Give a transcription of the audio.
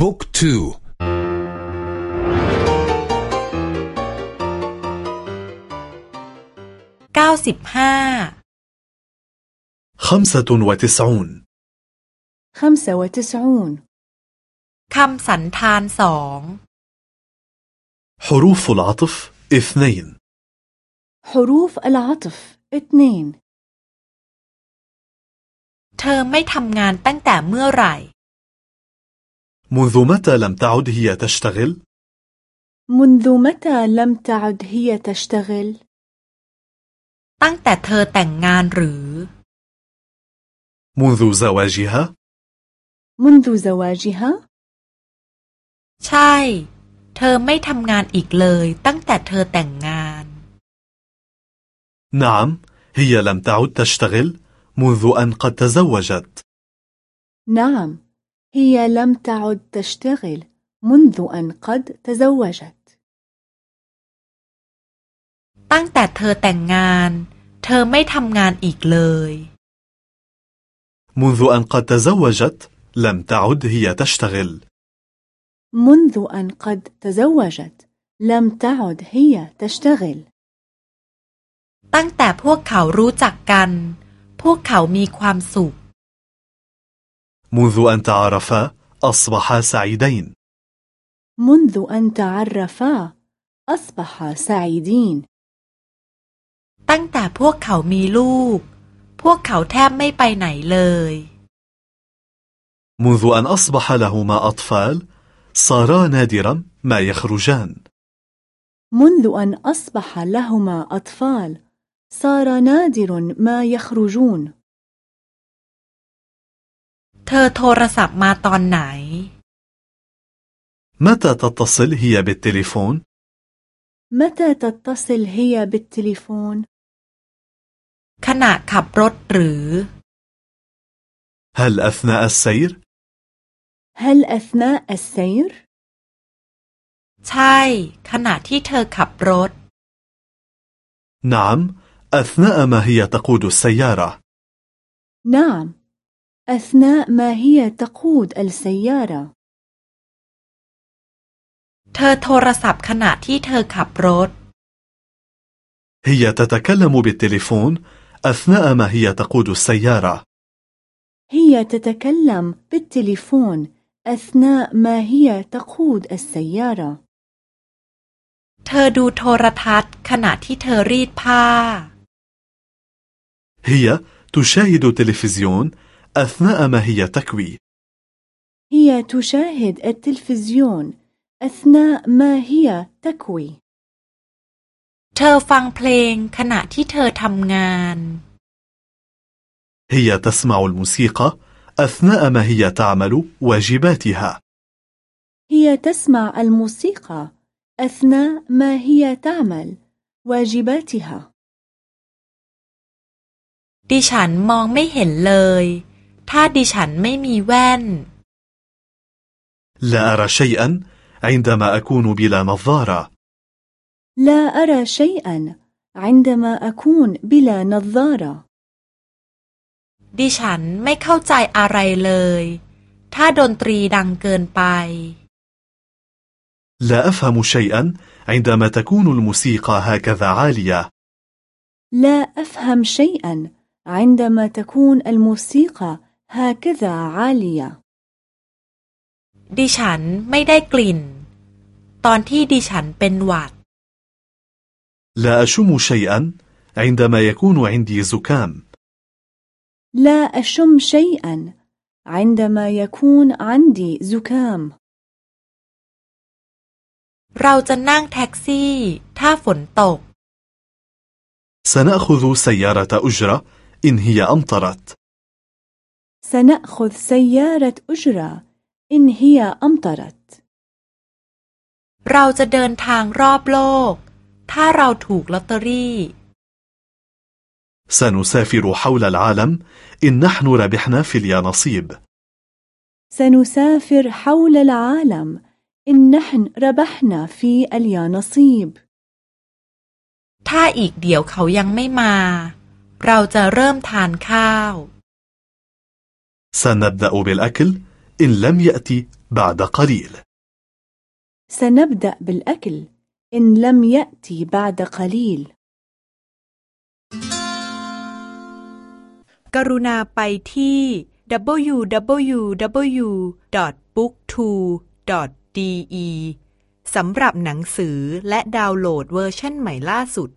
บุ๊กทูเก้าสิบห้า خمسة وتسعون خمسة وتسعون คำสันธานสอง حروف العطف اثنين حروف العطف اثنين เธอไม่ทำงานตั้งแต่เมื่อไหร่ منذ متى لم تعد هي تشتغل؟ منذ متى لم تعد هي تشتغل؟ ตั้งแต่เธอแต่งงานหรือ منذ زواجها؟ منذ زواجها؟ ใช่ เธอไม่ทำงานอีกเลย ตั้งแต่เธอแต่งงาน نعم هي لم تعد تشتغل منذ أن قد تزوجت نعم هي لم تعد تشتغل منذ أن قد تزوجت ตั้งแต่เธอแต่งงาน เธอไม่ทำงานอีกเลย منذ أن قد تزوجت لم تعد هي تشتغل منذ أن قد تزوجت لم تعد هي تشتغل ตั้งแต่พวกเขารู้จักกัน พวกเขามีความสุข منذ أن تعرفا أصبحا سعيدين منذ أن تعرفا أصبحا سعيدين ตั้งแต่พวกเขามีลูก พวกเขาแทบไม่ไปไหนเลย منذ أن أصبح لهما أطفال صارا نادرا ما يخرجان منذ أن أصبح لهما أطفال صار نادر ما يخرجون เธอโทรศัพท์มาตอนไหน متى تتصل هي بالتليفون؟ متى تتصل هي بالتليفون؟ ขณะขับรถหรือ هل أثناء السير؟ هل أثناء السير؟ ใช่ ขณะที่เธอขับรถ نعم أثناء ما هي تقود السيارة نعم أثناء ما هي تقود السيارة เธอโทรศัพท์ขณะที่เธอขับรถ هي تتكلم بالتليفون أثناء ما هي تقود السيارة هي تتكلم بالتليفون أثناء ما هي تقود السيارة เธอดูโทรทัศน์ ขณะที่เธอรีดผ้า هي تشاهد تلفزيون أثناء ما هي تكوي هي تشاهد التلفزيون أثناء ما هي تكوي เธอฟังเพลง ขณะที่เธอทำงาน هي تسمع الموسيقى أثناء ما هي تعمل واجباتها هي تسمع الموسيقى أثناء ما هي تعمل واجباتها ดิฉันมองไม่เห็นเลย ถ้าดิฉันไม่มีแว่น لا أرى شيئا عندما أكون بلا نظارة لا أرى شيئا عندما أكون بلا نظارة ดิฉันไม่เข้าใจอะไรเลย ถ้าดนตรีดังเกินไป لا أفهم شيئا عندما تكون الموسيقى هكذا عالية لا أفهم شيئا عندما تكون الموسيقى هكذا عالية ดิฉันไม่ได้กลิ่น ตอนที่ดิฉันเป็นหวัด لا أشم شيئا عندما يكون عندي زكام لا أشم شيئا عندما يكون عندي زكام เราจะนั่งแท็กซี่ ถ้าฝนตก سنأخذ سيارة أجرة إن هي أمطرت سنأخذ سيارة أجرة إن هي أمطرت เราจะเดินทางรอบโลก ถ้าเราถูกลอตเตอรี่ سنسافر حول العالم إن نحن ربحنا في اليانصيب سنسافر حول العالم إن نحن ربحنا في اليانصيب ถ้าอีกเดี๋ยวเขายังไม่มา เราจะเริ่มทานข้าว سنبدأ بالأكل إن لم يأتي بعد قليل سنبدأ بالأكل إن لم يأتي بعد قليل กรุณาไปที่ www.booktwo.de สำหรับหนังสือและดาวน์โหลดเวอร์ชันใหม่ล่าสุด